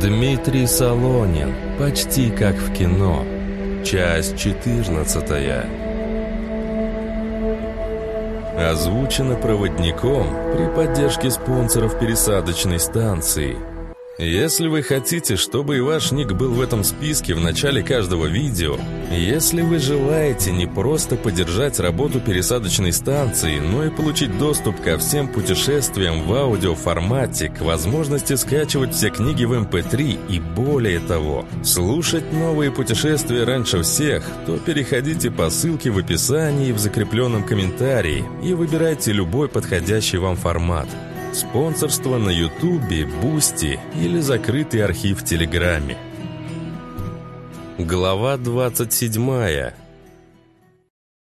Дмитрий Солонин. Почти как в кино. Часть 14. Озвучено проводником при поддержке спонсоров пересадочной станции – если вы хотите, чтобы и ваш ник был в этом списке в начале каждого видео, если вы желаете не просто поддержать работу пересадочной станции, но и получить доступ ко всем путешествиям в аудиоформате, к возможности скачивать все книги в MP3 эм и более того, слушать новые путешествия раньше всех, то переходите по ссылке в описании и в закрепленном комментарии и выбирайте любой подходящий вам формат – Спонсорство на Ютубе, Бусти или закрытый архив в Телеграме. Глава 27.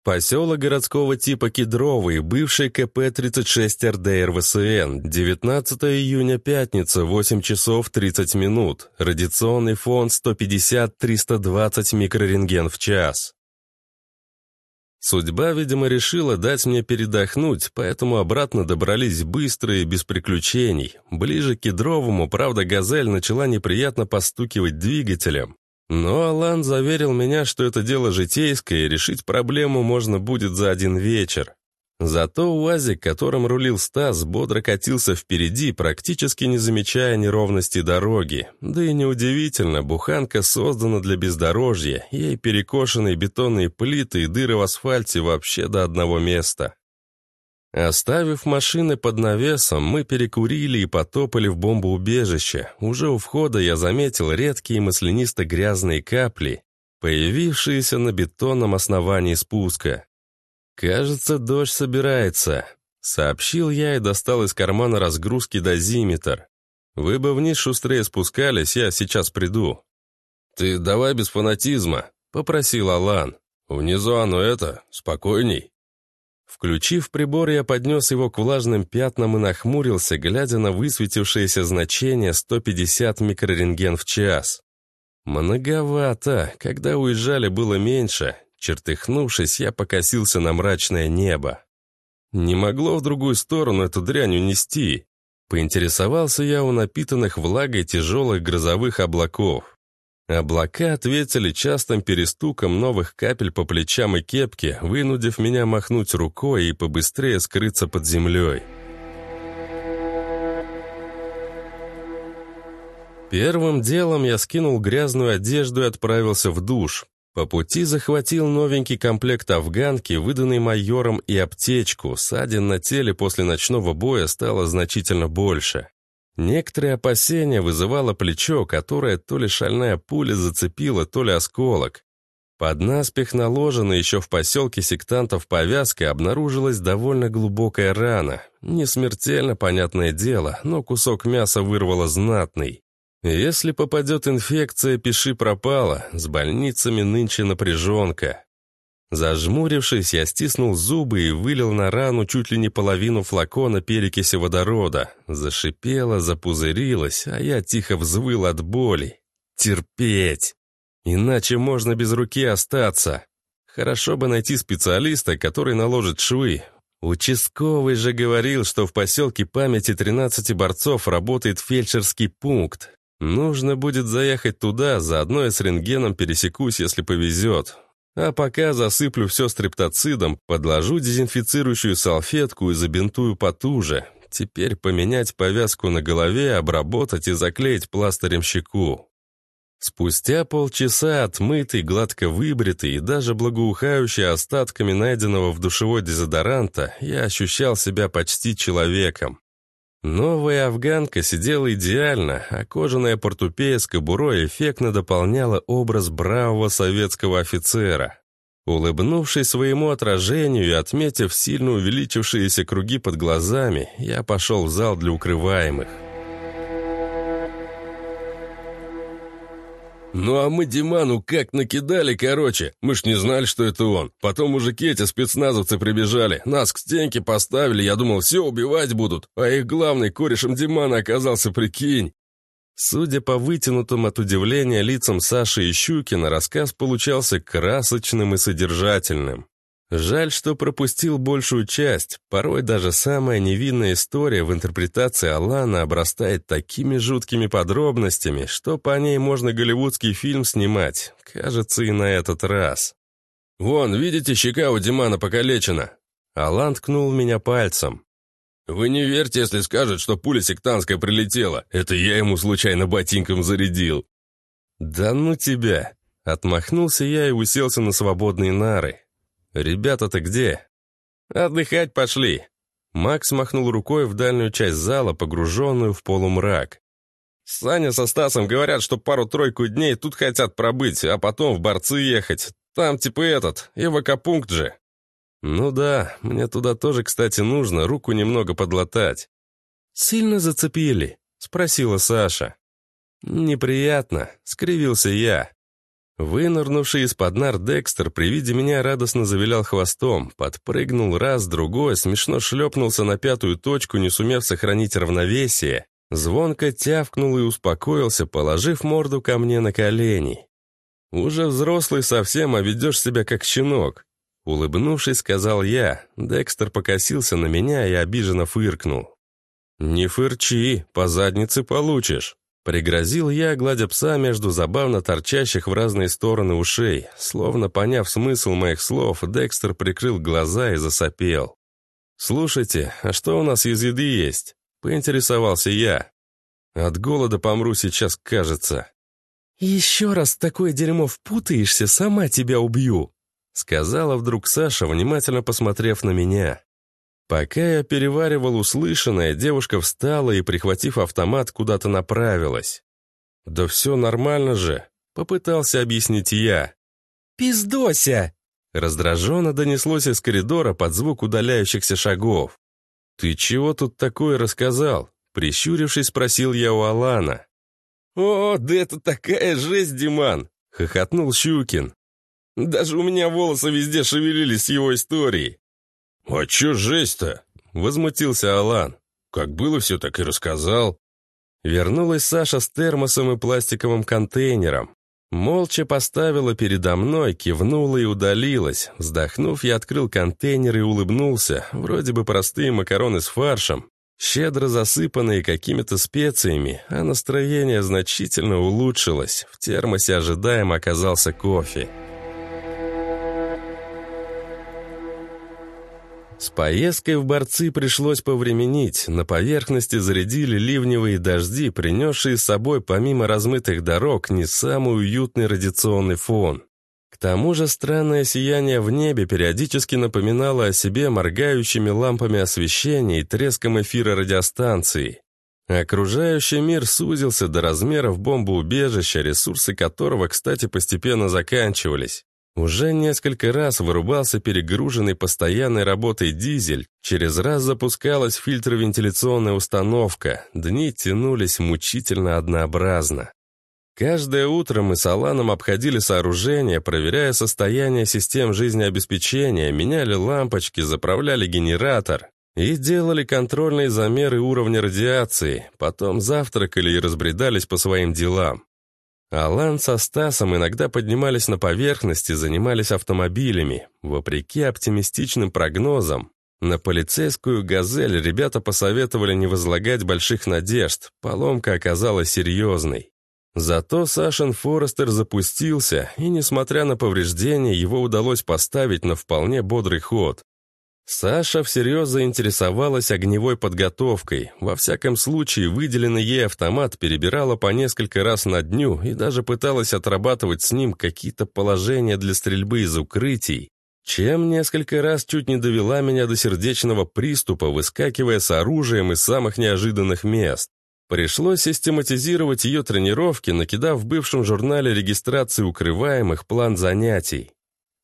Поселок городского типа Кедровый, бывший КП-36 РД РВСН, 19 июня, пятница, 8 часов 30 минут. Радиационный фон 150-320 микрорентген в час. Судьба, видимо, решила дать мне передохнуть, поэтому обратно добрались быстро и без приключений. Ближе к Кедровому, правда, «Газель» начала неприятно постукивать двигателем. Но Алан заверил меня, что это дело житейское, и решить проблему можно будет за один вечер. Зато УАЗик, которым рулил Стас, бодро катился впереди, практически не замечая неровности дороги. Да и неудивительно, буханка создана для бездорожья, ей перекошенные бетонные плиты и дыры в асфальте вообще до одного места. Оставив машины под навесом, мы перекурили и потопали в бомбоубежище. Уже у входа я заметил редкие маслянисто-грязные капли, появившиеся на бетонном основании спуска. «Кажется, дождь собирается», — сообщил я и достал из кармана разгрузки дозиметр. «Вы бы вниз шустрее спускались, я сейчас приду». «Ты давай без фанатизма», — попросил Алан. «Внизу оно это, спокойней». Включив прибор, я поднес его к влажным пятнам и нахмурился, глядя на высветившееся значение 150 микрорентген в час. Многовато, когда уезжали было меньше, Чертыхнувшись, я покосился на мрачное небо. Не могло в другую сторону эту дрянь унести. Поинтересовался я у напитанных влагой тяжелых грозовых облаков. Облака ответили частым перестуком новых капель по плечам и кепке, вынудив меня махнуть рукой и побыстрее скрыться под землей. Первым делом я скинул грязную одежду и отправился в душ. По пути захватил новенький комплект афганки, выданный майором, и аптечку. Ссадин на теле после ночного боя стало значительно больше. Некоторые опасения вызывало плечо, которое то ли шальная пуля зацепила, то ли осколок. Под наспех наложенной еще в поселке сектантов повязкой обнаружилась довольно глубокая рана. Не смертельно, понятное дело, но кусок мяса вырвало знатный. Если попадет инфекция, пиши пропало, с больницами нынче напряженка. Зажмурившись, я стиснул зубы и вылил на рану чуть ли не половину флакона перекиси водорода. Зашипела, запузырилась, а я тихо взвыл от боли. Терпеть! Иначе можно без руки остаться. Хорошо бы найти специалиста, который наложит швы. Участковый же говорил, что в поселке памяти 13 борцов работает фельдшерский пункт. Нужно будет заехать туда, заодно и с рентгеном пересекусь, если повезет. А пока засыплю все стрептоцидом, подложу дезинфицирующую салфетку и забинтую потуже. Теперь поменять повязку на голове, обработать и заклеить пластырем щеку. Спустя полчаса отмытый, гладко выбритый и даже благоухающий остатками найденного в душевой дезодоранта, я ощущал себя почти человеком. Новая афганка сидела идеально, а кожаная портупея с кобурой эффектно дополняла образ бравого советского офицера. Улыбнувшись своему отражению и отметив сильно увеличившиеся круги под глазами, я пошел в зал для укрываемых. «Ну а мы Диману как накидали, короче. Мы ж не знали, что это он. Потом мужики эти спецназовцы прибежали. Нас к стенке поставили, я думал, все убивать будут. А их главный корешем Димана оказался, прикинь». Судя по вытянутым от удивления лицам Саши и Щукина, рассказ получался красочным и содержательным. Жаль, что пропустил большую часть. Порой даже самая невинная история в интерпретации Алана обрастает такими жуткими подробностями, что по ней можно голливудский фильм снимать. Кажется, и на этот раз. «Вон, видите, щека у Димана покалечена?» Алан ткнул меня пальцем. «Вы не верьте, если скажут, что пуля сектантская прилетела. Это я ему случайно ботинком зарядил». «Да ну тебя!» Отмахнулся я и уселся на свободные нары. «Ребята-то где?» «Отдыхать пошли!» Макс махнул рукой в дальнюю часть зала, погруженную в полумрак. «Саня со Стасом говорят, что пару-тройку дней тут хотят пробыть, а потом в борцы ехать. Там типа этот, эвакопункт же». «Ну да, мне туда тоже, кстати, нужно руку немного подлатать». «Сильно зацепили?» — спросила Саша. «Неприятно», — скривился я. Вынырнувший из-под нар Декстер при виде меня радостно завилял хвостом, подпрыгнул раз, другой, смешно шлепнулся на пятую точку, не сумев сохранить равновесие, звонко тявкнул и успокоился, положив морду ко мне на колени. «Уже взрослый совсем, а ведешь себя как щенок», Улыбнувшись, сказал я. Декстер покосился на меня и обиженно фыркнул. «Не фырчи, по заднице получишь». Пригрозил я, гладя пса между забавно торчащих в разные стороны ушей. Словно поняв смысл моих слов, Декстер прикрыл глаза и засопел. «Слушайте, а что у нас из еды есть?» — поинтересовался я. «От голода помру сейчас, кажется». «Еще раз в такое дерьмо впутаешься, сама тебя убью», — сказала вдруг Саша, внимательно посмотрев на меня. Пока я переваривал услышанное, девушка встала и, прихватив автомат, куда-то направилась. «Да все нормально же», — попытался объяснить я. «Пиздося!» Раздраженно донеслось из коридора под звук удаляющихся шагов. «Ты чего тут такое рассказал?» Прищурившись, спросил я у Алана. «О, да это такая жесть, Диман!» — хохотнул Щукин. «Даже у меня волосы везде шевелились с его историей. «А чё жесть-то?» — возмутился Алан. «Как было все, так и рассказал». Вернулась Саша с термосом и пластиковым контейнером. Молча поставила передо мной, кивнула и удалилась. Вздохнув, я открыл контейнер и улыбнулся. Вроде бы простые макароны с фаршем, щедро засыпанные какими-то специями, а настроение значительно улучшилось. В термосе ожидаемо оказался кофе. С поездкой в борцы пришлось повременить. На поверхности зарядили ливневые дожди, принесшие с собой, помимо размытых дорог, не самый уютный радиационный фон. К тому же странное сияние в небе периодически напоминало о себе моргающими лампами освещения и треском эфира радиостанции. Окружающий мир сузился до размеров бомбоубежища, ресурсы которого, кстати, постепенно заканчивались. Уже несколько раз вырубался перегруженный постоянной работой дизель, через раз запускалась фильтровентиляционная установка, дни тянулись мучительно однообразно. Каждое утро мы с Аланом обходили сооружение, проверяя состояние систем жизнеобеспечения, меняли лампочки, заправляли генератор и делали контрольные замеры уровня радиации, потом завтракали и разбредались по своим делам. Алан со Стасом иногда поднимались на поверхность и занимались автомобилями. Вопреки оптимистичным прогнозам, на полицейскую «Газель» ребята посоветовали не возлагать больших надежд, поломка оказалась серьезной. Зато Сашин Форестер запустился, и, несмотря на повреждения, его удалось поставить на вполне бодрый ход. Саша всерьез заинтересовалась огневой подготовкой. Во всяком случае, выделенный ей автомат перебирала по несколько раз на дню и даже пыталась отрабатывать с ним какие-то положения для стрельбы из укрытий, чем несколько раз чуть не довела меня до сердечного приступа, выскакивая с оружием из самых неожиданных мест. Пришлось систематизировать ее тренировки, накидав в бывшем журнале регистрации укрываемых план занятий.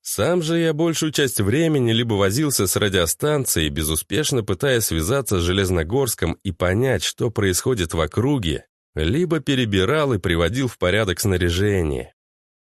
Сам же я большую часть времени либо возился с радиостанцией, безуспешно пытаясь связаться с Железногорском и понять, что происходит в округе, либо перебирал и приводил в порядок снаряжение.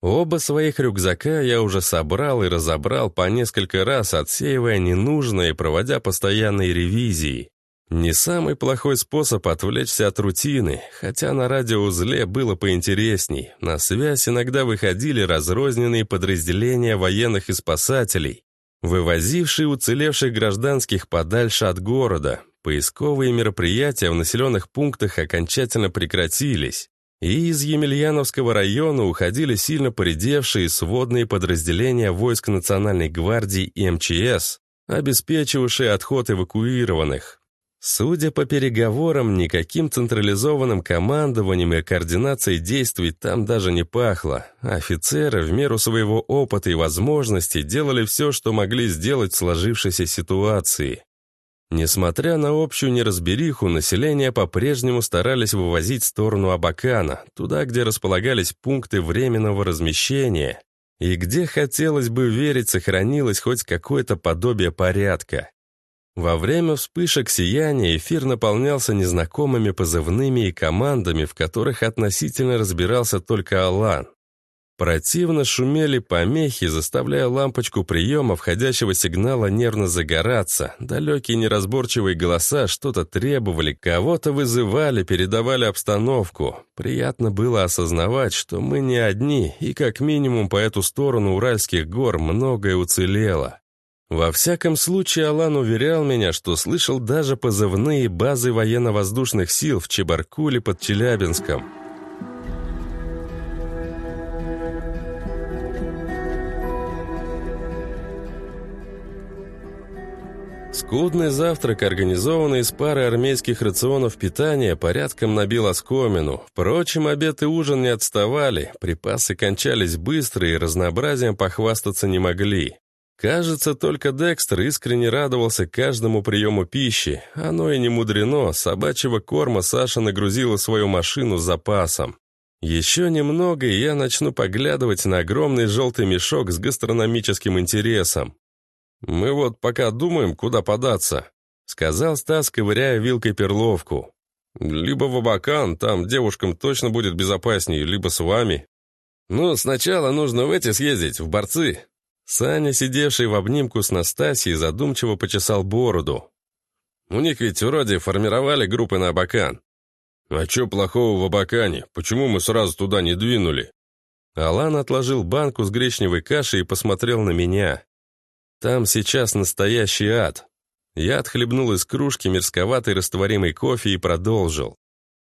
Оба своих рюкзака я уже собрал и разобрал по несколько раз, отсеивая ненужное и проводя постоянные ревизии. Не самый плохой способ отвлечься от рутины, хотя на радиоузле было поинтересней. На связь иногда выходили разрозненные подразделения военных и спасателей. вывозившие уцелевших гражданских подальше от города. Поисковые мероприятия в населенных пунктах окончательно прекратились, и из Емельяновского района уходили сильно поредевшие сводные подразделения войск Национальной гвардии и МЧС, обеспечивавшие отход эвакуированных. Судя по переговорам, никаким централизованным командованием и координацией действий там даже не пахло. Офицеры в меру своего опыта и возможностей делали все, что могли сделать в сложившейся ситуации. Несмотря на общую неразбериху, население по-прежнему старались вывозить в сторону Абакана, туда, где располагались пункты временного размещения, и где, хотелось бы верить, сохранилось хоть какое-то подобие порядка. Во время вспышек сияния эфир наполнялся незнакомыми позывными и командами, в которых относительно разбирался только Алан. Противно шумели помехи, заставляя лампочку приема входящего сигнала нервно загораться. Далекие неразборчивые голоса что-то требовали, кого-то вызывали, передавали обстановку. Приятно было осознавать, что мы не одни, и как минимум по эту сторону Уральских гор многое уцелело. Во всяком случае, Алан уверял меня, что слышал даже позывные базы военно-воздушных сил в Чебаркуле под Челябинском. Скудный завтрак, организованный из пары армейских рационов питания, порядком набил оскомину. Впрочем, обед и ужин не отставали, припасы кончались быстро и разнообразием похвастаться не могли. Кажется, только Декстер искренне радовался каждому приему пищи. Оно и не мудрено, собачьего корма Саша нагрузила свою машину с запасом. Еще немного, и я начну поглядывать на огромный желтый мешок с гастрономическим интересом. «Мы вот пока думаем, куда податься», — сказал Стас, ковыряя вилкой перловку. «Либо в Абакан, там девушкам точно будет безопаснее, либо с вами». «Ну, сначала нужно в эти съездить, в борцы», Саня, сидевший в обнимку с Настасьей, задумчиво почесал бороду. «У них ведь вроде формировали группы на Абакан». «А что плохого в Абакане? Почему мы сразу туда не двинули?» Алан отложил банку с гречневой кашей и посмотрел на меня. «Там сейчас настоящий ад». Я отхлебнул из кружки мерзковатый растворимый кофе и продолжил.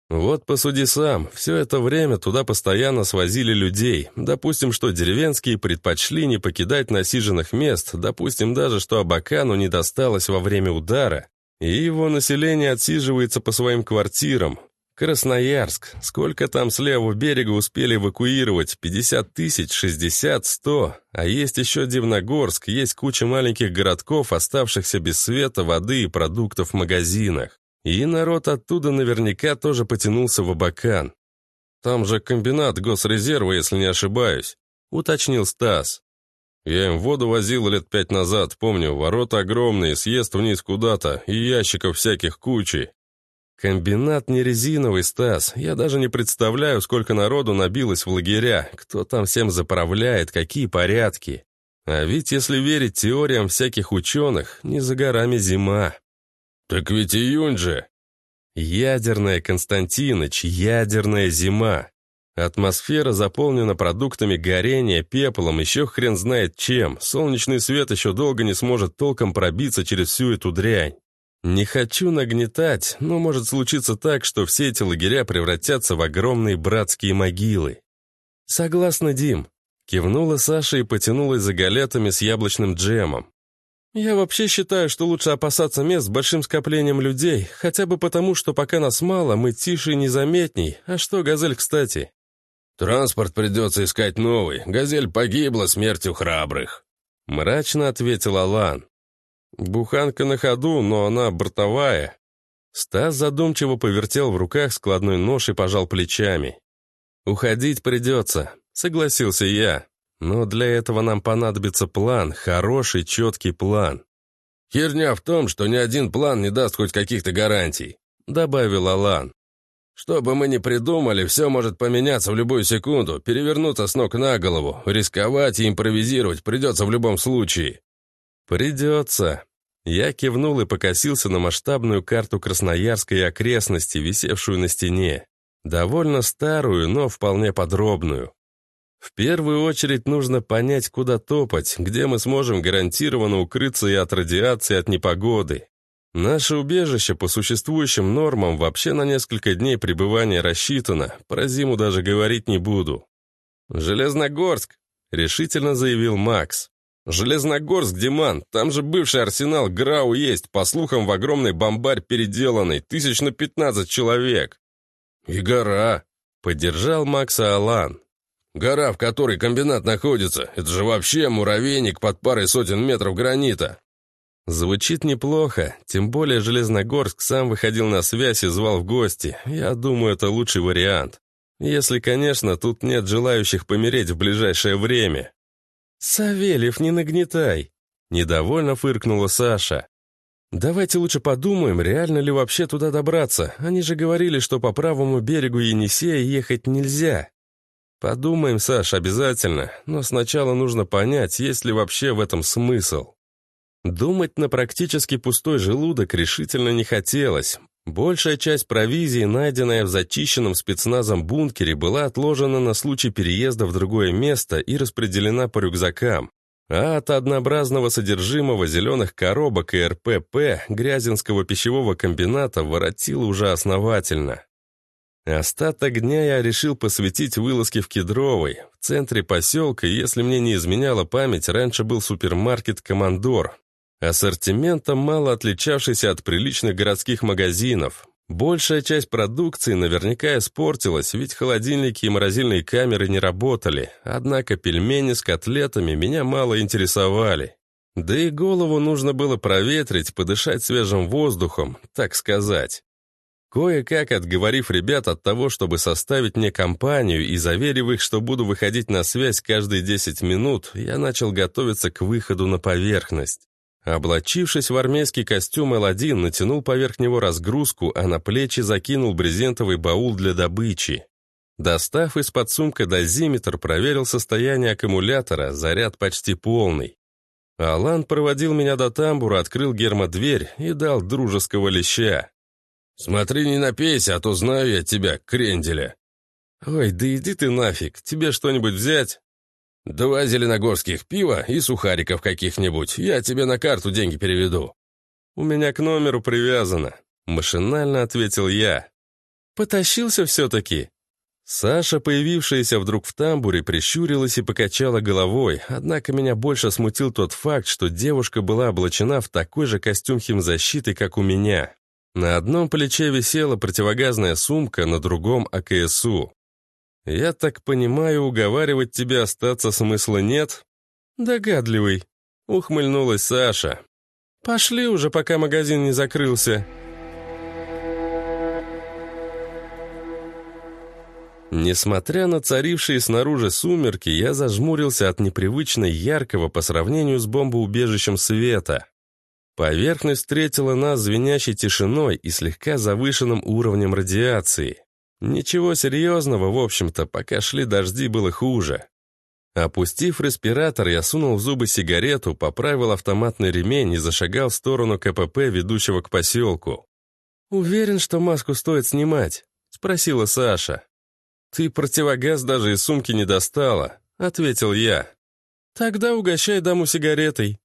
Вот посуди сам, все это время туда постоянно свозили людей. Допустим, что деревенские предпочли не покидать насиженных мест, допустим даже, что Абакану не досталось во время удара, и его население отсиживается по своим квартирам. Красноярск. Сколько там с левого берега успели эвакуировать? 50 тысяч, 60, 100. А есть еще Дивногорск, есть куча маленьких городков, оставшихся без света, воды и продуктов в магазинах. И народ оттуда наверняка тоже потянулся в Абакан. Там же комбинат госрезерва, если не ошибаюсь, уточнил Стас. Я им воду возил лет пять назад, помню, ворота огромные, съезд вниз куда-то, и ящиков всяких кучи. Комбинат не резиновый, Стас. Я даже не представляю, сколько народу набилось в лагеря, кто там всем заправляет, какие порядки. А ведь, если верить теориям всяких ученых, не за горами зима. «Так ведь июнь же!» Ядерная, Константиныч, ядерная зима. Атмосфера заполнена продуктами горения, пеплом, еще хрен знает чем. Солнечный свет еще долго не сможет толком пробиться через всю эту дрянь. Не хочу нагнетать, но может случиться так, что все эти лагеря превратятся в огромные братские могилы. Согласна, Дим. Кивнула Саша и потянулась за галетами с яблочным джемом. «Я вообще считаю, что лучше опасаться мест с большим скоплением людей, хотя бы потому, что пока нас мало, мы тише и незаметней. А что, «Газель», кстати?» «Транспорт придется искать новый. «Газель» погибла смертью храбрых», — мрачно ответил Алан. «Буханка на ходу, но она бортовая». Стас задумчиво повертел в руках складной нож и пожал плечами. «Уходить придется», — согласился я. Но для этого нам понадобится план, хороший, четкий план. «Херня в том, что ни один план не даст хоть каких-то гарантий», — добавил Алан. «Что бы мы ни придумали, все может поменяться в любую секунду, перевернуться с ног на голову, рисковать и импровизировать придется в любом случае». «Придется». Я кивнул и покосился на масштабную карту Красноярской окрестности, висевшую на стене. Довольно старую, но вполне подробную. В первую очередь нужно понять, куда топать, где мы сможем гарантированно укрыться и от радиации, и от непогоды. Наше убежище по существующим нормам вообще на несколько дней пребывания рассчитано, про зиму даже говорить не буду. «Железногорск!» — решительно заявил Макс. «Железногорск, Диман, там же бывший арсенал Грау есть, по слухам, в огромный бомбарь переделанный, тысяч на пятнадцать человек». «И гора», — поддержал Макса Алан. «Гора, в которой комбинат находится, это же вообще муравейник под парой сотен метров гранита». Звучит неплохо, тем более Железногорск сам выходил на связь и звал в гости. Я думаю, это лучший вариант. Если, конечно, тут нет желающих помереть в ближайшее время. «Савельев, не нагнетай!» Недовольно фыркнула Саша. «Давайте лучше подумаем, реально ли вообще туда добраться. Они же говорили, что по правому берегу Енисея ехать нельзя». «Подумаем, Саш, обязательно, но сначала нужно понять, есть ли вообще в этом смысл». Думать на практически пустой желудок решительно не хотелось. Большая часть провизии, найденная в зачищенном спецназом бункере, была отложена на случай переезда в другое место и распределена по рюкзакам. А от однообразного содержимого зеленых коробок и РПП Грязинского пищевого комбината воротило уже основательно. Остаток дня я решил посвятить вылазке в Кедровой. В центре поселка, если мне не изменяла память, раньше был супермаркет «Командор», Ассортиментом мало отличавшийся от приличных городских магазинов. Большая часть продукции наверняка испортилась, ведь холодильники и морозильные камеры не работали, однако пельмени с котлетами меня мало интересовали. Да и голову нужно было проветрить, подышать свежим воздухом, так сказать. Кое-как отговорив ребят от того, чтобы составить мне компанию и заверив их, что буду выходить на связь каждые 10 минут, я начал готовиться к выходу на поверхность. Облачившись в армейский костюм Л-1, натянул поверх него разгрузку, а на плечи закинул брезентовый баул для добычи. Достав из-под сумка дозиметр, проверил состояние аккумулятора, заряд почти полный. Алан проводил меня до тамбура, открыл гермодверь и дал дружеского леща. «Смотри, не напейся, а то знаю я тебя, кренделя». «Ой, да иди ты нафиг, тебе что-нибудь взять?» «Два зеленогорских пива и сухариков каких-нибудь. Я тебе на карту деньги переведу». «У меня к номеру привязано», — машинально ответил я. «Потащился все-таки». Саша, появившаяся вдруг в тамбуре, прищурилась и покачала головой, однако меня больше смутил тот факт, что девушка была облачена в такой же костюм химзащиты, как у меня. На одном плече висела противогазная сумка, на другом — АКСУ. «Я так понимаю, уговаривать тебя остаться смысла нет?» «Догадливый», — ухмыльнулась Саша. «Пошли уже, пока магазин не закрылся». Несмотря на царившие снаружи сумерки, я зажмурился от непривычно яркого по сравнению с бомбоубежищем света. Поверхность встретила нас звенящей тишиной и слегка завышенным уровнем радиации. Ничего серьезного, в общем-то, пока шли дожди, было хуже. Опустив респиратор, я сунул в зубы сигарету, поправил автоматный ремень и зашагал в сторону КПП, ведущего к поселку. «Уверен, что маску стоит снимать?» — спросила Саша. «Ты противогаз даже из сумки не достала», — ответил я. «Тогда угощай даму сигаретой».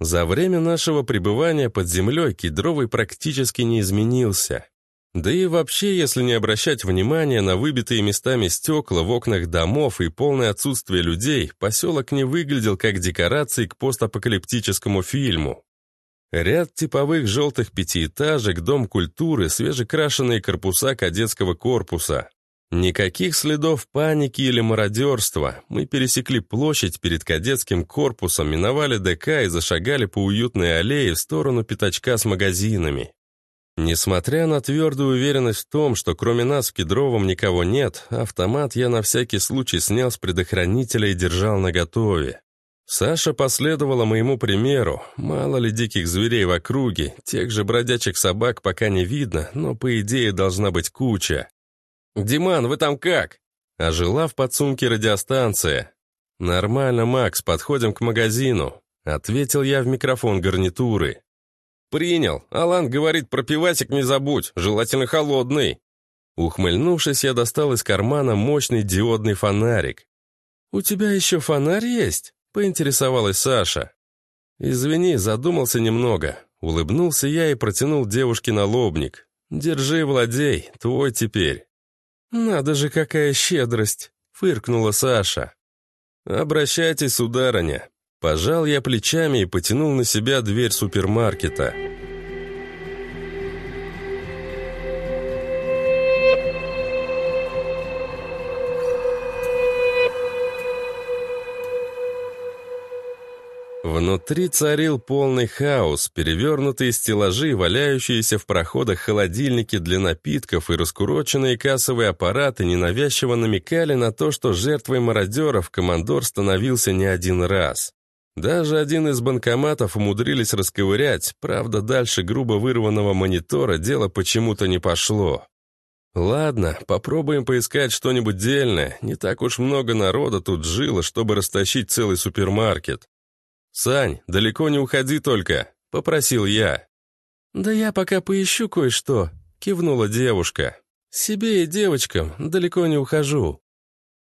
За время нашего пребывания под землей кедровый практически не изменился. Да и вообще, если не обращать внимания на выбитые местами стекла в окнах домов и полное отсутствие людей, поселок не выглядел как декорации к постапокалиптическому фильму. Ряд типовых желтых пятиэтажек, дом культуры, свежекрашенные корпуса кадетского корпуса. Никаких следов паники или мародерства. Мы пересекли площадь перед кадетским корпусом, миновали ДК и зашагали по уютной аллее в сторону пятачка с магазинами. Несмотря на твердую уверенность в том, что кроме нас в Кедровом никого нет, автомат я на всякий случай снял с предохранителя и держал наготове. Саша последовала моему примеру. Мало ли диких зверей в округе, тех же бродячих собак пока не видно, но по идее должна быть куча. «Диман, вы там как?» Ожила в подсумке радиостанция. «Нормально, Макс, подходим к магазину», — ответил я в микрофон гарнитуры. «Принял. Алан говорит, про пивасик не забудь, желательно холодный». Ухмыльнувшись, я достал из кармана мощный диодный фонарик. «У тебя еще фонарь есть?» — поинтересовалась Саша. «Извини, задумался немного». Улыбнулся я и протянул девушке налобник. «Держи, владей, твой теперь». «Надо же, какая щедрость!» — фыркнула Саша. «Обращайтесь, сударыня». Пожал я плечами и потянул на себя дверь супермаркета. Внутри царил полный хаос, перевернутые стеллажи, валяющиеся в проходах холодильники для напитков и раскуроченные кассовые аппараты ненавязчиво намекали на то, что жертвой мародеров командор становился не один раз. Даже один из банкоматов умудрились расковырять, правда, дальше грубо вырванного монитора дело почему-то не пошло. Ладно, попробуем поискать что-нибудь дельное, не так уж много народа тут жило, чтобы растащить целый супермаркет. «Сань, далеко не уходи только», — попросил я. «Да я пока поищу кое-что», — кивнула девушка. «Себе и девочкам далеко не ухожу».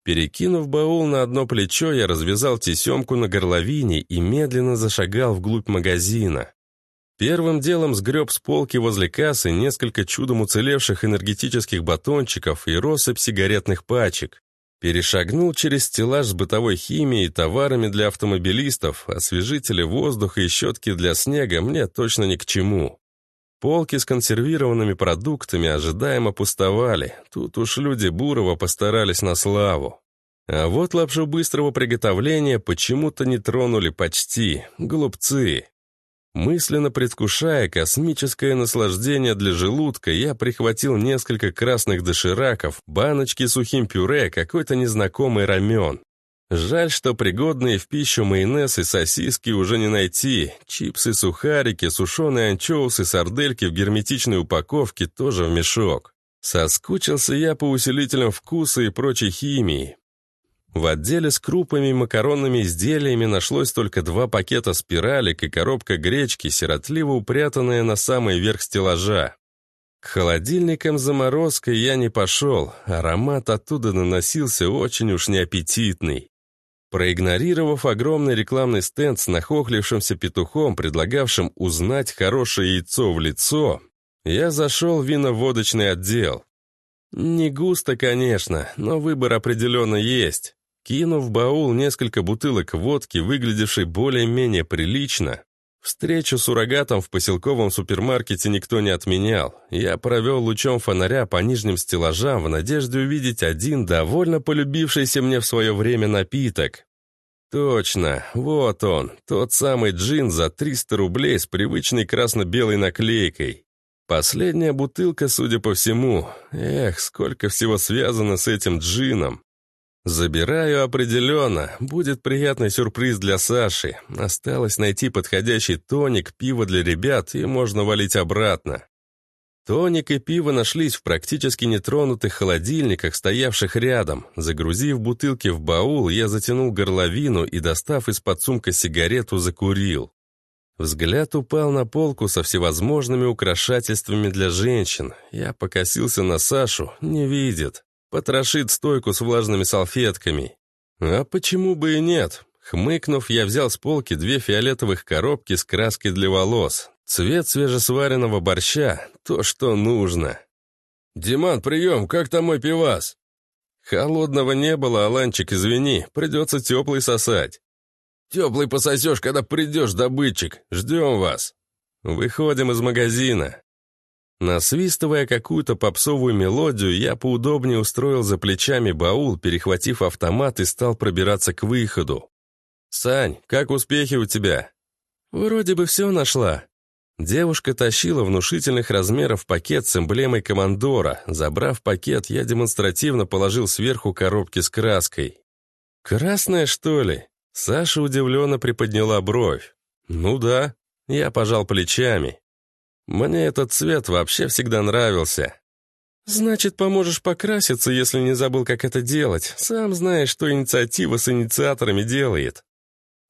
Перекинув баул на одно плечо, я развязал тесемку на горловине и медленно зашагал вглубь магазина. Первым делом сгреб с полки возле кассы несколько чудом уцелевших энергетических батончиков и россыпь сигаретных пачек. Перешагнул через стеллаж с бытовой химией, товарами для автомобилистов, освежители воздуха и щетки для снега мне точно ни к чему. Полки с консервированными продуктами ожидаемо пустовали, тут уж люди Бурова постарались на славу. А вот лапшу быстрого приготовления почему-то не тронули почти, глупцы. Мысленно предвкушая космическое наслаждение для желудка, я прихватил несколько красных дошираков, баночки сухим пюре, какой-то незнакомый рамен. Жаль, что пригодные в пищу майонез и сосиски уже не найти. Чипсы, сухарики, сушеные анчоусы, сардельки в герметичной упаковке тоже в мешок. Соскучился я по усилителям вкуса и прочей химии. В отделе с крупами и макаронными изделиями нашлось только два пакета спиралек и коробка гречки, сиротливо упрятанная на самый верх стеллажа. К холодильникам заморозкой я не пошел, аромат оттуда наносился очень уж неаппетитный. Проигнорировав огромный рекламный стенд с нахохлившимся петухом, предлагавшим узнать хорошее яйцо в лицо, я зашел в виноводочный отдел. Не густо, конечно, но выбор определенно есть. Кинув в баул несколько бутылок водки, выглядевшей более-менее прилично, встречу с урагатом в поселковом супермаркете никто не отменял. Я провел лучом фонаря по нижним стеллажам в надежде увидеть один довольно полюбившийся мне в свое время напиток. Точно, вот он, тот самый джин за 300 рублей с привычной красно-белой наклейкой. Последняя бутылка, судя по всему. Эх, сколько всего связано с этим джином. «Забираю определенно. Будет приятный сюрприз для Саши. Осталось найти подходящий тоник, пиво для ребят, и можно валить обратно». Тоник и пиво нашлись в практически нетронутых холодильниках, стоявших рядом. Загрузив бутылки в баул, я затянул горловину и, достав из-под сумка сигарету, закурил. Взгляд упал на полку со всевозможными украшательствами для женщин. Я покосился на Сашу, не видит. Потрошит стойку с влажными салфетками. А почему бы и нет? Хмыкнув, я взял с полки две фиолетовых коробки с краской для волос. Цвет свежесваренного борща — то, что нужно. «Диман, прием, как там мой пивас?» «Холодного не было, Аланчик, извини, придется теплый сосать». «Теплый пососешь, когда придешь, добытчик. Ждем вас». Выходим из магазина. Насвистывая какую-то попсовую мелодию, я поудобнее устроил за плечами баул, перехватив автомат и стал пробираться к выходу. «Сань, как успехи у тебя?» «Вроде бы все нашла». Девушка тащила внушительных размеров пакет с эмблемой командора. Забрав пакет, я демонстративно положил сверху коробки с краской. «Красная, что ли?» Саша удивленно приподняла бровь. «Ну да». Я пожал плечами. Мне этот цвет вообще всегда нравился. Значит, поможешь покраситься, если не забыл, как это делать. Сам знаешь, что инициатива с инициаторами делает.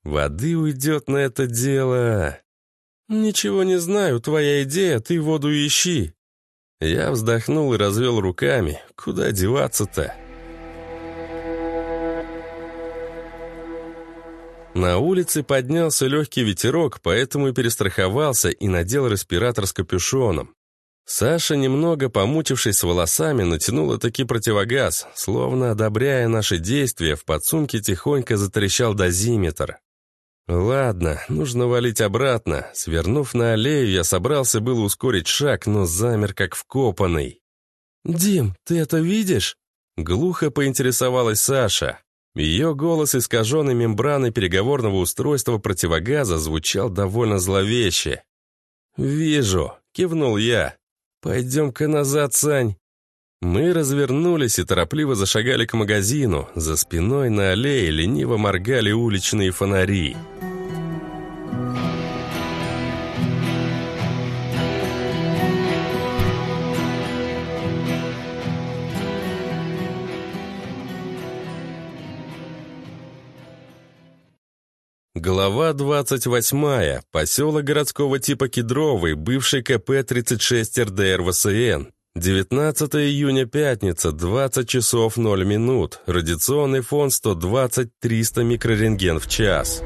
Воды уйдет на это дело. Ничего не знаю, твоя идея, ты воду ищи. Я вздохнул и развел руками. Куда деваться-то? На улице поднялся легкий ветерок, поэтому и перестраховался и надел респиратор с капюшоном. Саша, немного помучившись с волосами, натянула таки противогаз, словно одобряя наши действия, в подсумке тихонько затрещал дозиметр. Ладно, нужно валить обратно. Свернув на аллею, я собрался было ускорить шаг, но замер как вкопанный. «Дим, ты это видишь?» Глухо поинтересовалась Саша. Ее голос, искаженный мембраной переговорного устройства противогаза, звучал довольно зловеще. «Вижу», — кивнул я. «Пойдем-ка назад, Сань». Мы развернулись и торопливо зашагали к магазину. За спиной на аллее лениво моргали уличные фонари. Глава 28. Поселок городского типа Кедровый, бывший КП-36 РДР ВСН. 19 июня, пятница, 20 часов 0 минут. Радиационный фон 120-300 микрорентген в час.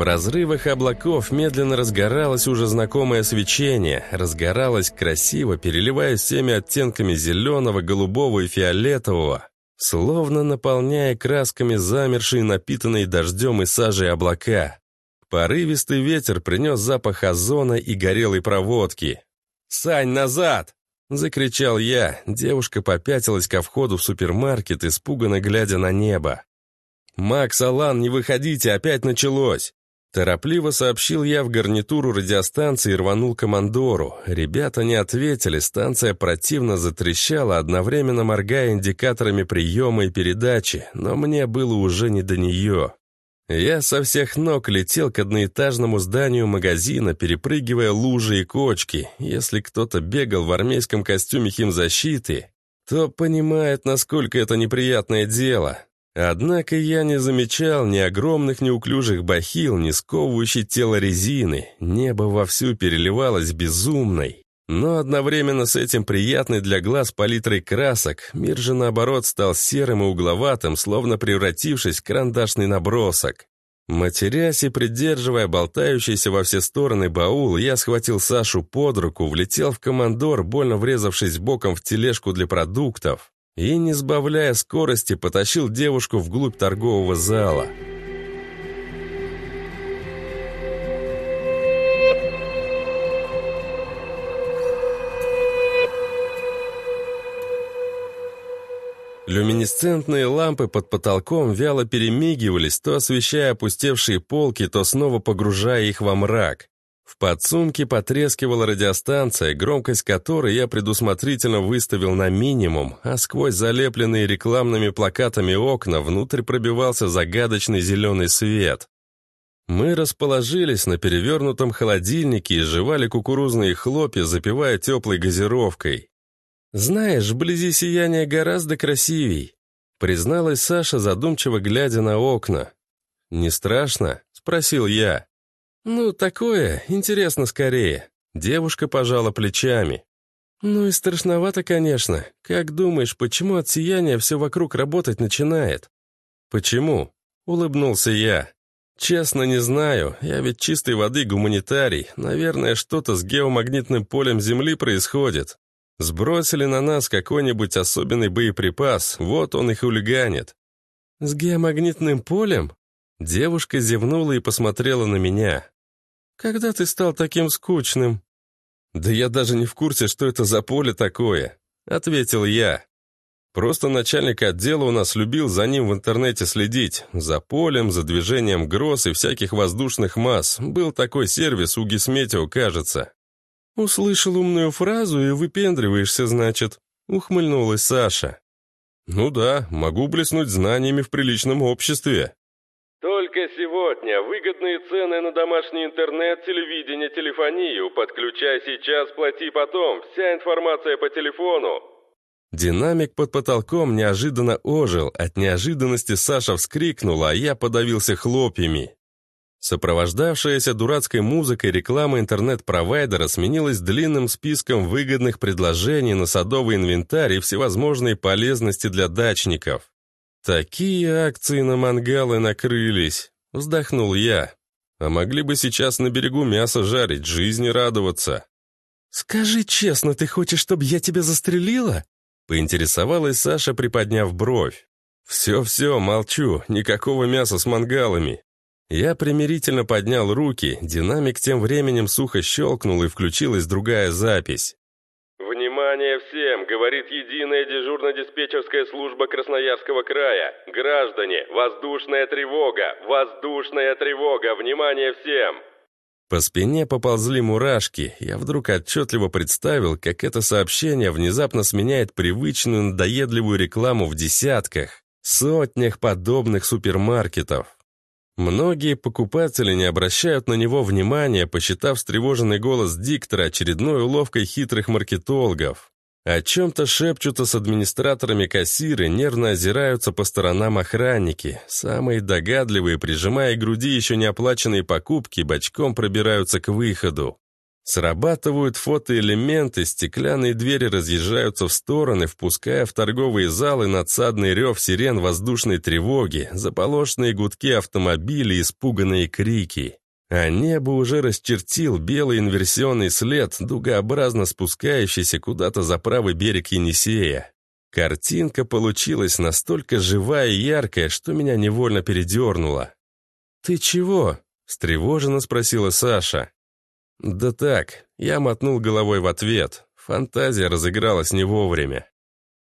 В разрывах облаков медленно разгоралось уже знакомое свечение, разгоралось красиво, переливаясь всеми оттенками зеленого, голубого и фиолетового, словно наполняя красками замершие, напитанные дождем и сажей облака. Порывистый ветер принес запах озона и горелой проводки. «Сань, назад!» — закричал я. Девушка попятилась ко входу в супермаркет, испуганно глядя на небо. «Макс, Алан, не выходите, опять началось!» Торопливо сообщил я в гарнитуру радиостанции и рванул командору. Ребята не ответили, станция противно затрещала, одновременно моргая индикаторами приема и передачи, но мне было уже не до нее. Я со всех ног летел к одноэтажному зданию магазина, перепрыгивая лужи и кочки. Если кто-то бегал в армейском костюме химзащиты, то понимает, насколько это неприятное дело. Однако я не замечал ни огромных неуклюжих бахил, ни сковывающей тело резины. Небо вовсю переливалось безумной. Но одновременно с этим приятный для глаз палитрой красок, мир же наоборот стал серым и угловатым, словно превратившись в карандашный набросок. Матерясь и придерживая болтающийся во все стороны баул, я схватил Сашу под руку, влетел в командор, больно врезавшись боком в тележку для продуктов и, не сбавляя скорости, потащил девушку вглубь торгового зала. Люминесцентные лампы под потолком вяло перемигивались, то освещая опустевшие полки, то снова погружая их во мрак. В подсумке потрескивала радиостанция, громкость которой я предусмотрительно выставил на минимум, а сквозь залепленные рекламными плакатами окна внутрь пробивался загадочный зеленый свет. Мы расположились на перевернутом холодильнике и жевали кукурузные хлопья, запивая теплой газировкой. «Знаешь, вблизи сияние гораздо красивей», призналась Саша, задумчиво глядя на окна. «Не страшно?» — спросил я. «Ну, такое, интересно скорее». Девушка пожала плечами. «Ну и страшновато, конечно. Как думаешь, почему от сияния все вокруг работать начинает?» «Почему?» — улыбнулся я. «Честно, не знаю. Я ведь чистой воды гуманитарий. Наверное, что-то с геомагнитным полем Земли происходит. Сбросили на нас какой-нибудь особенный боеприпас, вот он и хулиганит». «С геомагнитным полем?» Девушка зевнула и посмотрела на меня. «Когда ты стал таким скучным?» «Да я даже не в курсе, что это за поле такое», — ответил я. «Просто начальник отдела у нас любил за ним в интернете следить. За полем, за движением гроз и всяких воздушных масс. Был такой сервис у Гисметео, кажется». «Услышал умную фразу и выпендриваешься, значит», — ухмыльнулась Саша. «Ну да, могу блеснуть знаниями в приличном обществе», только сегодня выгодные цены на домашний интернет, телевидение, телефонию. Подключай сейчас, плати потом. Вся информация по телефону. Динамик под потолком неожиданно ожил. От неожиданности Саша вскрикнула, а я подавился хлопьями. Сопровождавшаяся дурацкой музыкой реклама интернет-провайдера сменилась длинным списком выгодных предложений на садовый инвентарь и всевозможные полезности для дачников. «Такие акции на мангалы накрылись», — вздохнул я. «А могли бы сейчас на берегу мясо жарить, жизни радоваться». «Скажи честно, ты хочешь, чтобы я тебя застрелила?» — поинтересовалась Саша, приподняв бровь. «Все-все, молчу, никакого мяса с мангалами. Я примирительно поднял руки, динамик тем временем сухо щелкнул и включилась другая запись. «Внимание всем!» — говорит единая дежурно-диспетчерская служба Красноярского края. «Граждане, воздушная тревога! Воздушная тревога! Внимание всем!» По спине поползли мурашки. Я вдруг отчетливо представил, как это сообщение внезапно сменяет привычную надоедливую рекламу в десятках, сотнях подобных супермаркетов. Многие покупатели не обращают на него внимания, посчитав встревоженный голос диктора очередной уловкой хитрых маркетологов. О чем-то шепчутся с администраторами кассиры, нервно озираются по сторонам охранники. Самые догадливые, прижимая к груди еще не оплаченные покупки, бочком пробираются к выходу. Срабатывают фотоэлементы, стеклянные двери разъезжаются в стороны, впуская в торговые залы надсадный рев сирен воздушной тревоги, заполошенные гудки автомобилей, испуганные крики. А небо уже расчертил белый инверсионный след, дугообразно спускающийся куда-то за правый берег Енисея. Картинка получилась настолько живая и яркая, что меня невольно передернуло. «Ты чего?» — встревоженно спросила Саша. «Да так», я мотнул головой в ответ. Фантазия разыгралась не вовремя.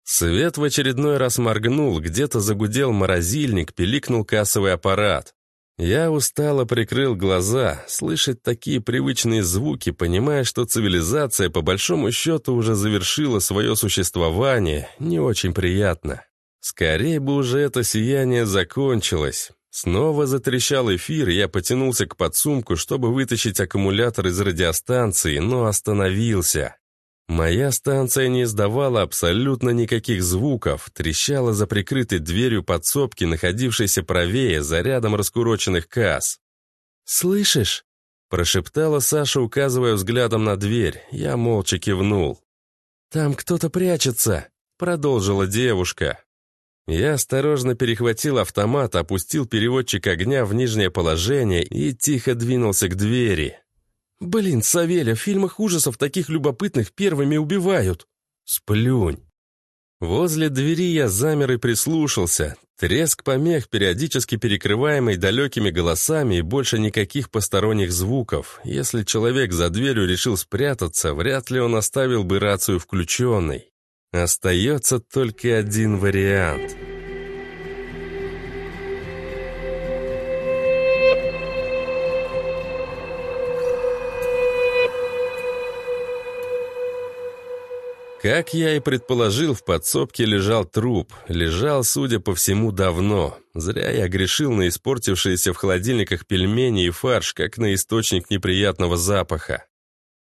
Свет в очередной раз моргнул, где-то загудел морозильник, пиликнул кассовый аппарат. Я устало прикрыл глаза, слышать такие привычные звуки, понимая, что цивилизация по большому счету уже завершила свое существование, не очень приятно. Скорее бы уже это сияние закончилось. Снова затрещал эфир, я потянулся к подсумку, чтобы вытащить аккумулятор из радиостанции, но остановился. Моя станция не издавала абсолютно никаких звуков, трещала за прикрытой дверью подсобки, находившейся правее, за рядом раскуроченных касс. «Слышишь?» – прошептала Саша, указывая взглядом на дверь. Я молча кивнул. «Там кто-то прячется», – продолжила девушка. Я осторожно перехватил автомат, опустил переводчик огня в нижнее положение и тихо двинулся к двери. «Блин, Савеля, в фильмах ужасов таких любопытных первыми убивают!» «Сплюнь!» Возле двери я замер и прислушался. Треск помех, периодически перекрываемый далекими голосами и больше никаких посторонних звуков. Если человек за дверью решил спрятаться, вряд ли он оставил бы рацию включенной. Остается только один вариант. Как я и предположил, в подсобке лежал труп. Лежал, судя по всему, давно. Зря я грешил на испортившиеся в холодильниках пельмени и фарш, как на источник неприятного запаха.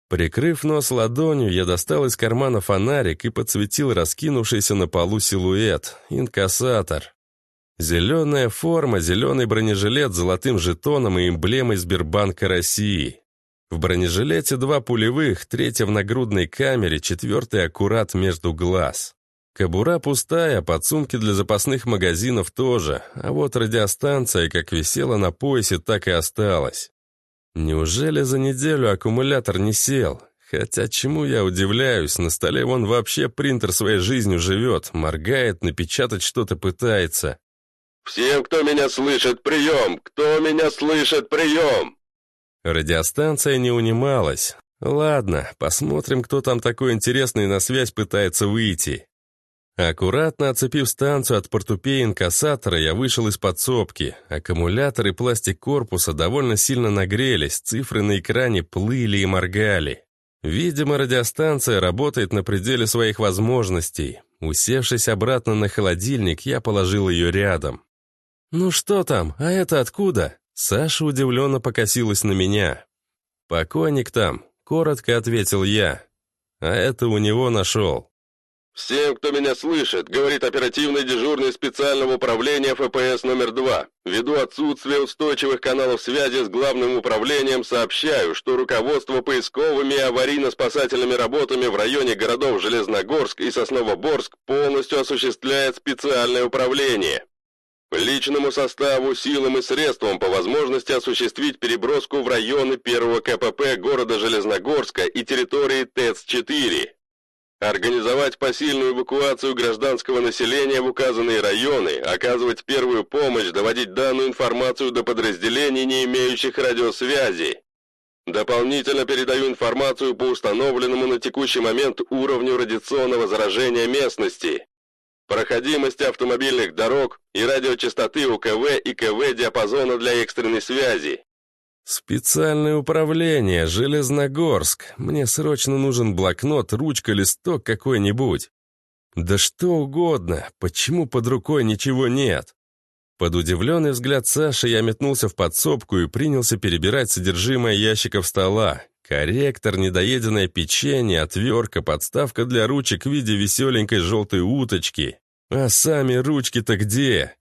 Прикрыв нос ладонью, я достал из кармана фонарик и подсветил раскинувшийся на полу силуэт. Инкассатор. Зеленая форма, зеленый бронежилет с золотым жетоном и эмблемой Сбербанка России. В бронежилете два пулевых, третья в нагрудной камере, четвертый аккурат между глаз. Кобура пустая, подсумки для запасных магазинов тоже, а вот радиостанция как висела на поясе, так и осталась. Неужели за неделю аккумулятор не сел? Хотя чему я удивляюсь, на столе вон вообще принтер своей жизнью живет, моргает, напечатать что-то пытается. «Всем, кто меня слышит, прием! Кто меня слышит, прием!» Радиостанция не унималась. Ладно, посмотрим, кто там такой интересный на связь пытается выйти. Аккуратно оцепив станцию от портупеи инкассатора, я вышел из подсобки. Аккумулятор и пластик корпуса довольно сильно нагрелись, цифры на экране плыли и моргали. Видимо, радиостанция работает на пределе своих возможностей. Усевшись обратно на холодильник, я положил ее рядом. «Ну что там? А это откуда?» Саша удивленно покосилась на меня. «Покойник там», — коротко ответил я. «А это у него нашел». «Всем, кто меня слышит, говорит оперативный дежурный специального управления ФПС номер 2. Ввиду отсутствия устойчивых каналов связи с главным управлением сообщаю, что руководство поисковыми и аварийно-спасательными работами в районе городов Железногорск и Сосновоборск полностью осуществляет специальное управление. Личному составу, силам и средствам по возможности осуществить переброску в районы первого КПП города Железногорска и территории ТЭЦ-4. Организовать посильную эвакуацию гражданского населения в указанные районы, оказывать первую помощь, доводить данную информацию до подразделений, не имеющих радиосвязи. Дополнительно передаю информацию по установленному на текущий момент уровню радиационного заражения местности, проходимости автомобильных дорог и радиочастоты УКВ и КВ диапазона для экстренной связи. «Специальное управление, Железногорск. Мне срочно нужен блокнот, ручка, листок какой-нибудь. Да что угодно, почему под рукой ничего нет?» Под удивленный взгляд Саши я метнулся в подсобку и принялся перебирать содержимое ящиков стола. Корректор, недоеденное печенье, отвертка, подставка для ручек в виде веселенькой желтой уточки. А сами ручки-то где?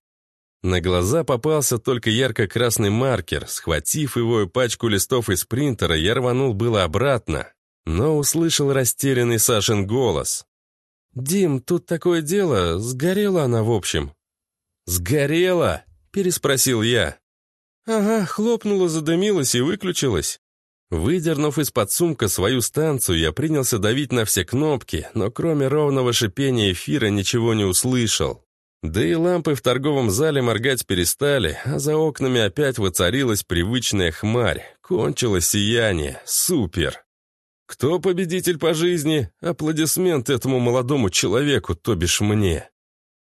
На глаза попался только ярко-красный маркер. Схватив его и пачку листов из принтера, я рванул было обратно, но услышал растерянный Сашин голос. «Дим, тут такое дело, сгорела она в общем». «Сгорела?» — переспросил я. «Ага, хлопнула, задымилась и выключилась». Выдернув из-под сумка свою станцию, я принялся давить на все кнопки, но кроме ровного шипения эфира ничего не услышал. Да и лампы в торговом зале моргать перестали, а за окнами опять воцарилась привычная хмарь. Кончилось сияние. Супер! Кто победитель по жизни? Аплодисмент этому молодому человеку, то бишь мне.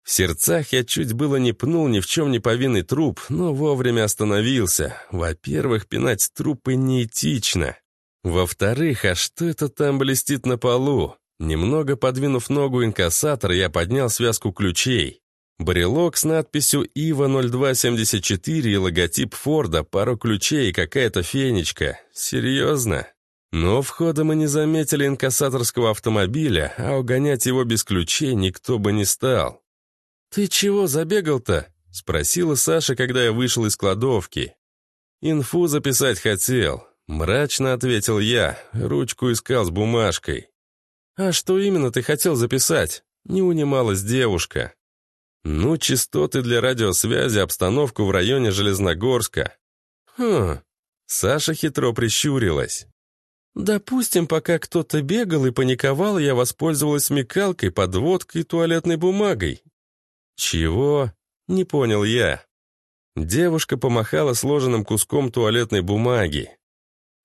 В сердцах я чуть было не пнул ни в чем не повинный труп, но вовремя остановился. Во-первых, пинать трупы неэтично. Во-вторых, а что это там блестит на полу? Немного подвинув ногу инкассатора, я поднял связку ключей. Брелок с надписью «Ива-0274» и логотип Форда, пару ключей и какая-то фенечка. Серьезно? Но входа мы не заметили инкассаторского автомобиля, а угонять его без ключей никто бы не стал. «Ты чего забегал-то?» — спросила Саша, когда я вышел из кладовки. «Инфу записать хотел», — мрачно ответил я, ручку искал с бумажкой. «А что именно ты хотел записать?» — не унималась девушка. Ну, частоты для радиосвязи, обстановку в районе Железногорска. Хм, Саша хитро прищурилась. Допустим, пока кто-то бегал и паниковал, я воспользовалась смекалкой, подводкой и туалетной бумагой. Чего? Не понял я. Девушка помахала сложенным куском туалетной бумаги.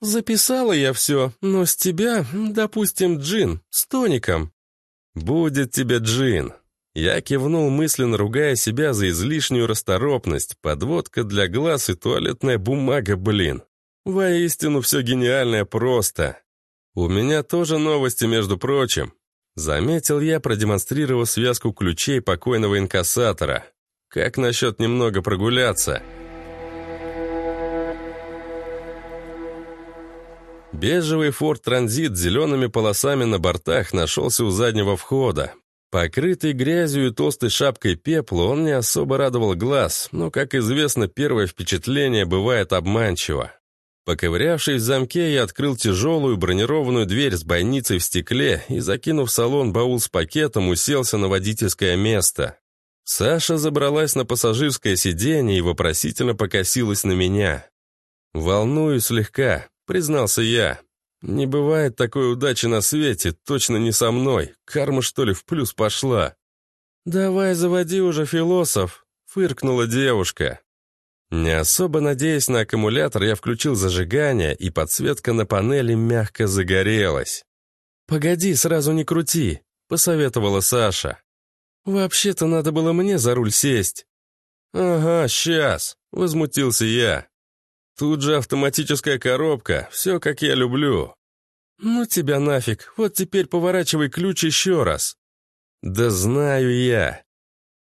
«Записала я все, но с тебя, допустим, джин, с тоником». «Будет тебе джин», я кивнул, мысленно ругая себя за излишнюю расторопность. Подводка для глаз и туалетная бумага, блин. Воистину все гениальное просто. У меня тоже новости, между прочим. Заметил я, продемонстрировав связку ключей покойного инкассатора. Как насчет немного прогуляться? Бежевый Ford Транзит с зелеными полосами на бортах нашелся у заднего входа. Покрытый грязью и толстой шапкой пепла, он не особо радовал глаз, но, как известно, первое впечатление бывает обманчиво. Поковырявшись в замке, я открыл тяжелую бронированную дверь с бойницей в стекле и, закинув в салон баул с пакетом, уселся на водительское место. Саша забралась на пассажирское сиденье и вопросительно покосилась на меня. «Волнуюсь слегка», — признался я. Не бывает такой удачи на свете, точно не со мной. Карма, что ли, в плюс пошла. «Давай заводи уже, философ», — фыркнула девушка. Не особо надеясь на аккумулятор, я включил зажигание, и подсветка на панели мягко загорелась. «Погоди, сразу не крути», — посоветовала Саша. «Вообще-то надо было мне за руль сесть». «Ага, сейчас», — возмутился я. Тут же автоматическая коробка, все как я люблю. Ну тебя нафиг, вот теперь поворачивай ключ еще раз. Да знаю я.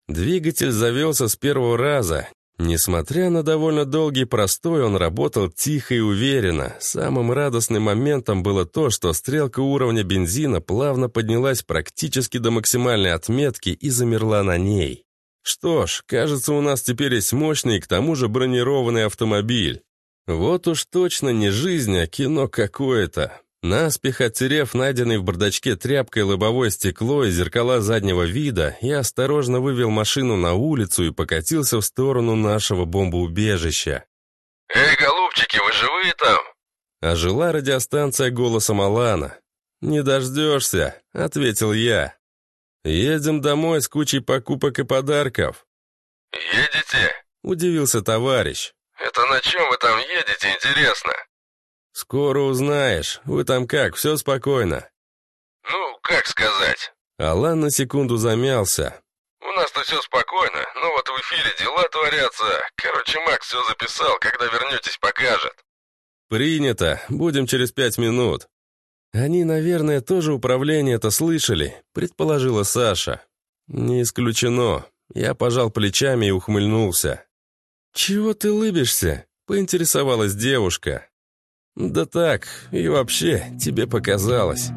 Двигатель завелся с первого раза. Несмотря на довольно долгий простой, он работал тихо и уверенно. Самым радостным моментом было то, что стрелка уровня бензина плавно поднялась практически до максимальной отметки и замерла на ней. Что ж, кажется, у нас теперь есть мощный и к тому же бронированный автомобиль. Вот уж точно не жизнь, а кино какое-то. Наспех оттерев найденный в бардачке тряпкой лобовое стекло и зеркала заднего вида, я осторожно вывел машину на улицу и покатился в сторону нашего бомбоубежища. «Эй, голубчики, вы живые там?» Ожила радиостанция голосом Алана. «Не дождешься», — ответил я. «Едем домой с кучей покупок и подарков». «Едете?» — удивился товарищ. «Это на чем вы там едете, интересно?» «Скоро узнаешь. Вы там как, все спокойно?» «Ну, как сказать?» Алан на секунду замялся. «У нас тут все спокойно, но вот в эфире дела творятся. Короче, Макс все записал, когда вернетесь, покажет». «Принято. Будем через пять минут». «Они, наверное, тоже управление это слышали», — предположила Саша. «Не исключено». Я пожал плечами и ухмыльнулся. «Чего ты лыбишься?» — поинтересовалась девушка. «Да так, и вообще, тебе показалось».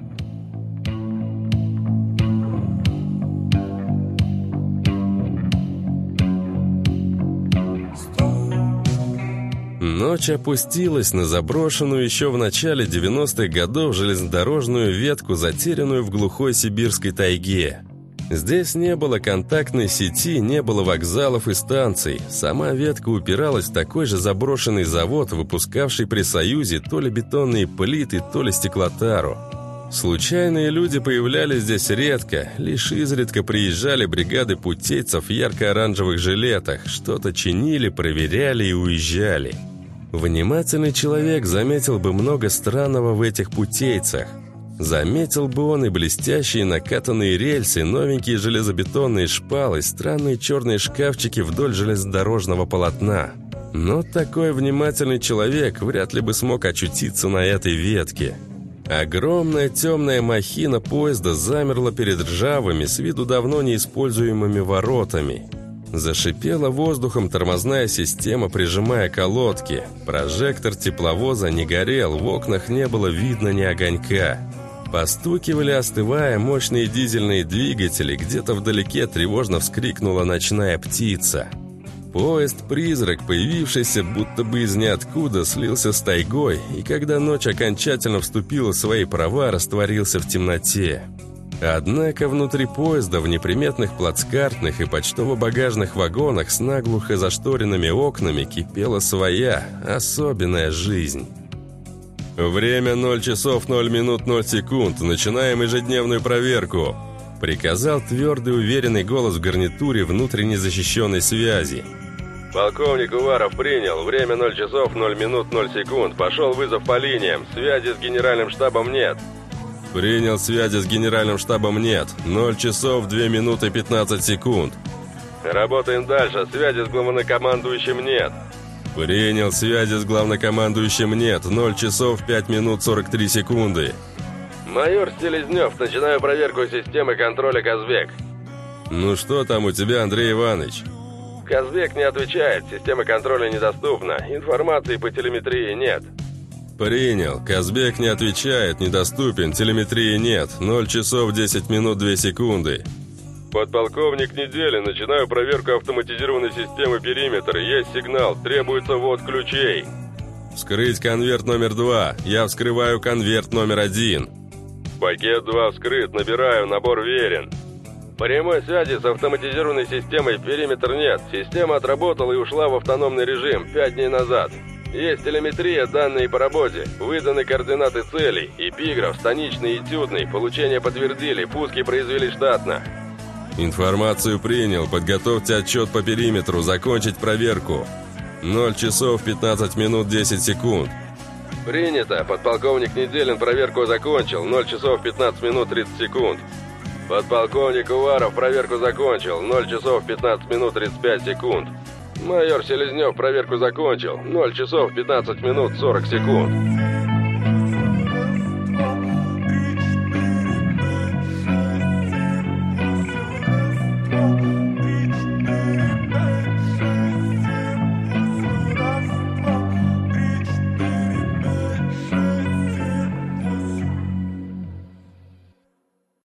Ночь опустилась на заброшенную еще в начале 90-х годов железнодорожную ветку, затерянную в глухой сибирской тайге. Здесь не было контактной сети, не было вокзалов и станций. Сама ветка упиралась в такой же заброшенный завод, выпускавший при Союзе то ли бетонные плиты, то ли стеклотару. Случайные люди появлялись здесь редко, лишь изредка приезжали бригады путейцев в ярко-оранжевых жилетах, что-то чинили, проверяли и уезжали. Внимательный человек заметил бы много странного в этих путейцах. Заметил бы он и блестящие накатанные рельсы, новенькие железобетонные шпалы, странные черные шкафчики вдоль железнодорожного полотна. Но такой внимательный человек вряд ли бы смог очутиться на этой ветке. Огромная темная махина поезда замерла перед ржавыми, с виду давно неиспользуемыми воротами. Зашипела воздухом тормозная система, прижимая колодки. Прожектор тепловоза не горел, в окнах не было видно ни огонька. Постукивали, остывая, мощные дизельные двигатели, где-то вдалеке тревожно вскрикнула ночная птица. Поезд-призрак, появившийся будто бы из ниоткуда, слился с тайгой, и когда ночь окончательно вступила в свои права, растворился в темноте. Однако внутри поезда, в неприметных плацкартных и почтово-багажных вагонах с наглухо зашторенными окнами кипела своя, особенная жизнь. «Время 0 часов 0 минут 0 секунд. Начинаем ежедневную проверку», приказал твердый уверенный голос в гарнитуре внутренней защищенной связи. «Полковник Уваров принял. Время 0 часов 0 минут 0 секунд. Пошел вызов по линиям. Связи с генеральным штабом нет». «Принял связи с генеральным штабом нет. 0 часов 2 минуты 15 секунд». «Работаем дальше. Связи с главнокомандующим нет». «Принял связи с главнокомандующим нет. 0 часов 5 минут 43 секунды». «Майор Селезнев, начинаю проверку системы контроля Казбек». «Ну что там у тебя, Андрей Иванович?» «Казбек не отвечает, система контроля недоступна, информации по телеметрии нет». «Принял. Казбек не отвечает, недоступен, телеметрии нет. 0 часов 10 минут 2 секунды». «Подполковник недели, начинаю проверку автоматизированной системы периметр. Есть сигнал, требуется ввод ключей». «Вскрыть конверт номер два. Я вскрываю конверт номер один». «Пакет 2 вскрыт, набираю, набор верен». Прямой связи с автоматизированной системой периметр нет. Система отработала и ушла в автономный режим пять дней назад. Есть телеметрия, данные по работе, выданы координаты целей, эпиграф, станичный, этюдный, получение подтвердили, пуски произвели штатно. Информацию принял, подготовьте отчет по периметру, закончить проверку. 0 часов 15 минут 10 секунд. Принято. Подполковник Неделин проверку закончил. 0 часов 15 минут 30 секунд. Подполковник Уваров проверку закончил. 0 часов 15 минут 35 секунд. Майор Селезнев проверку закончил. 0 часов 15 минут 40 секунд.